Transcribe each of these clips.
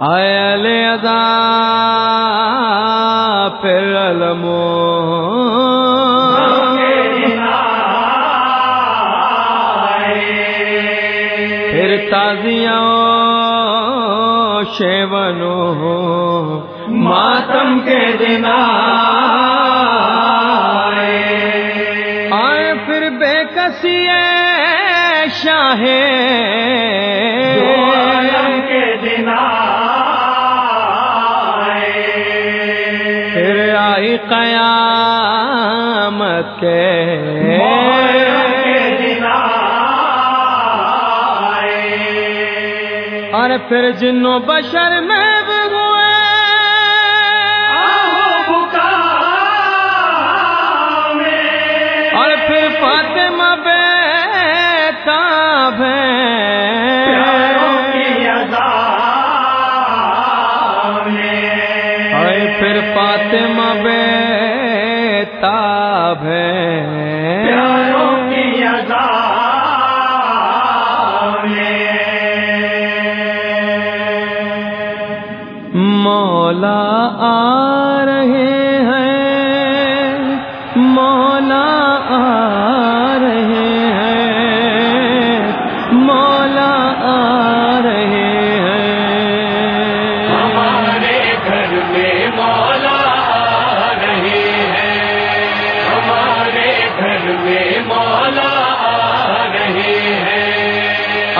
Oil ادا پھر المو پھر تازیاں شیونو. ماتم کے دن آئے. پھر بے کسی شاہ اور پھر جنوں بشر میں بھی ہوئے اور پھر فاطمہ بیتا اور پھر فاطمہ بیتا مولا آ رہے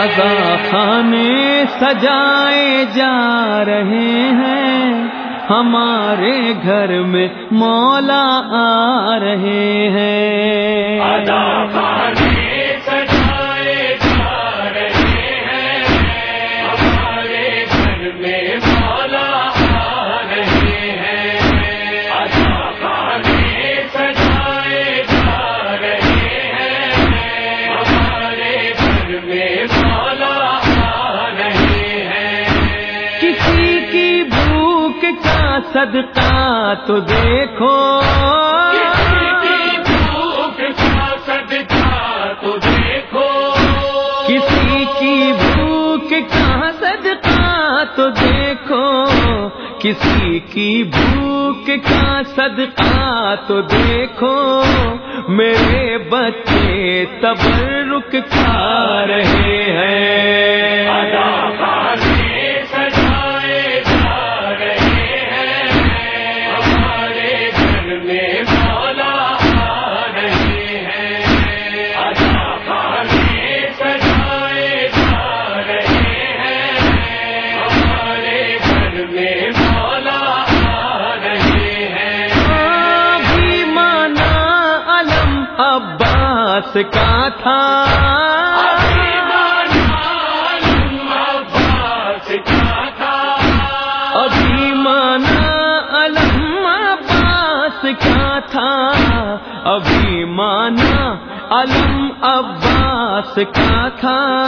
قضا خانے سجائے جا رہے ہیں۔ ہمارے گھر میں مولا آ رہے ہیں۔ صدقہ تو دیکھو۔ کسی کی بھوک کا صدقہ تو دیکھو۔ کسی کی بھوک کا صدقہ تو دیکھو۔ میرے بچے تبرک کھا رہے ہیں۔ عباس کا تھا؟ ابھی مانا عباس کا تھا؟ ابھی مانا علم عباس کا تھا؟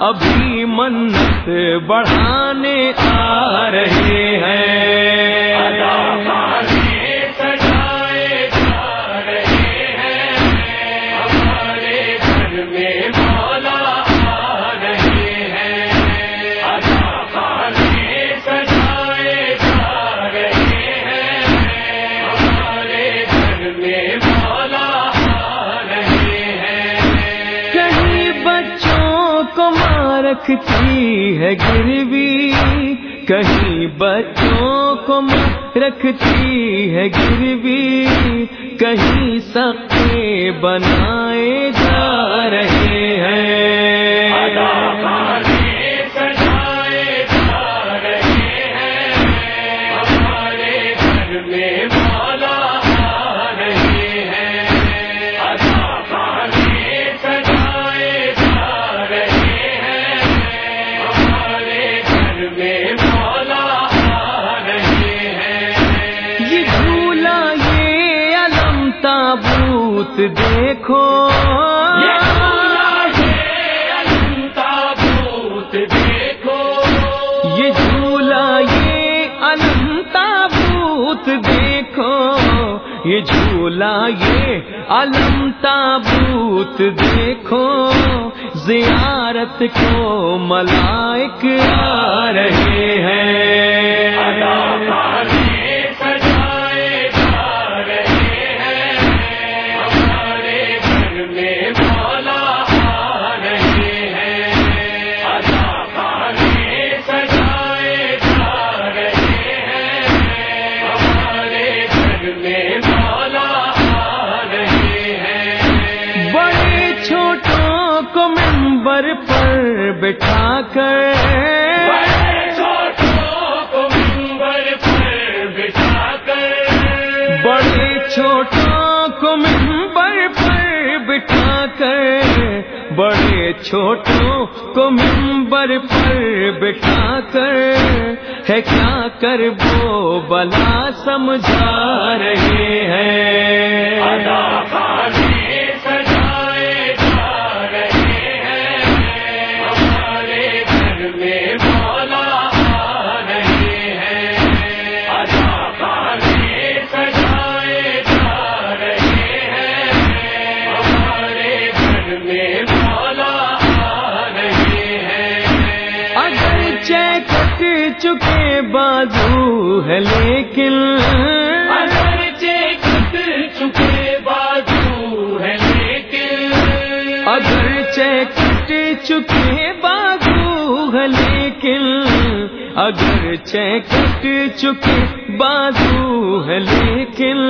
ابھی منت بڑھانے آ رہے ہیں۔ رکھتی ہے گروی، کہیں بچوں کو رکھتی ہے گروی، کہیں سکے بنائے جا رہے ہیں۔ تابوت دیکھو۔ دیکھو۔ یہ جھولا یہ علم تابوت دیکھو۔ یہ جھولا یہ علم تابوت دیکھو۔ زیارت کو ملائک آ رہے ہیں۔ بٹھا کر۔ بڑے چھوٹوں کو ممبر پر بٹھا کر۔ بڑے چھوٹوں کو ممبر پر بٹھا کر۔ بڑے چھوٹوں کو ممبر پر بٹھا کر ہے کیا کر وہ بلا سمجھا رہے ہیں؟ بازو ہے لیکن چکے بازو ہے لیکن اگر چیکٹ چکے بازو ہے لیکن اگر چیکٹ چکے بازو ہے لیکن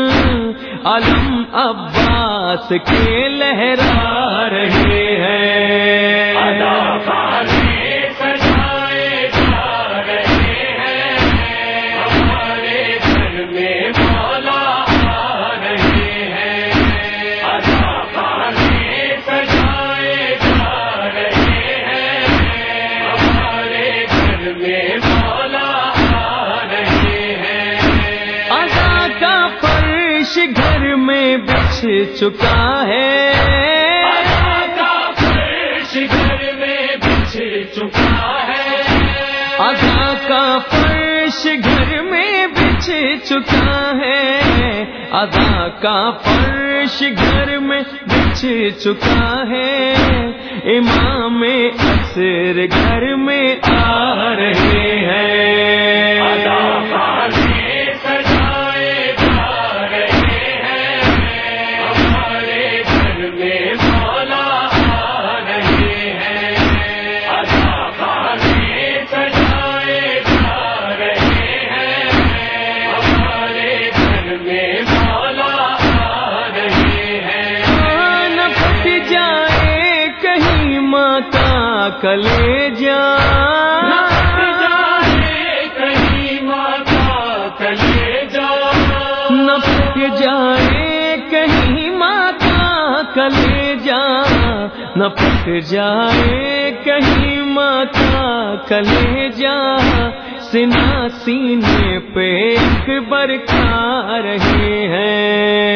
علم عباس کے لہرا رہے ہیں۔ میں چکا ہے۔ گھر میں بچھ چکا ہے ادا کا فرش گھر میں بچھ چکا ہے۔ ادا کا فرش گھر میں بچھ چکا ہے۔ امام عصر گھر میں آ رہے ہیں۔ کلے جا۔ جائے کہیں ماتا کلے جا نہ پھٹ جائے کہیں ماں کا کلے جا۔ نہ پھٹ جائے کہیں ماں کا کلے جا۔ سنا سینے پہ اکبر کھا رہے ہیں۔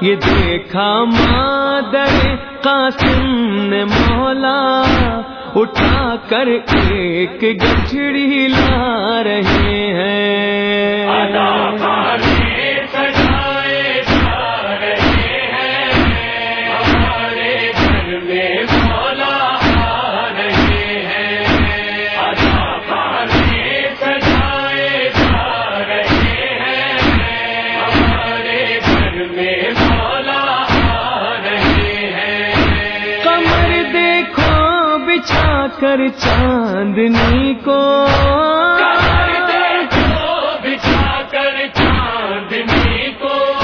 یہ دیکھا مادر قاسم نے مولا اٹھا کر ایک گچڑی لا رہے ہیں۔ کر چاندنی کو۔ کمر دیکھو بچھا کر چاندنی کو۔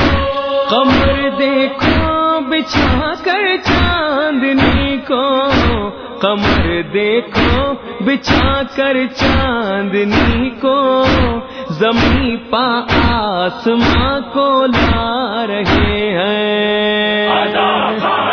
کمر دیکھو بچھا کر چاندنی کو کمر دیکھو بچھا کر چاندنی کو۔ زمین پا آسماں کو لا رہے ہیں۔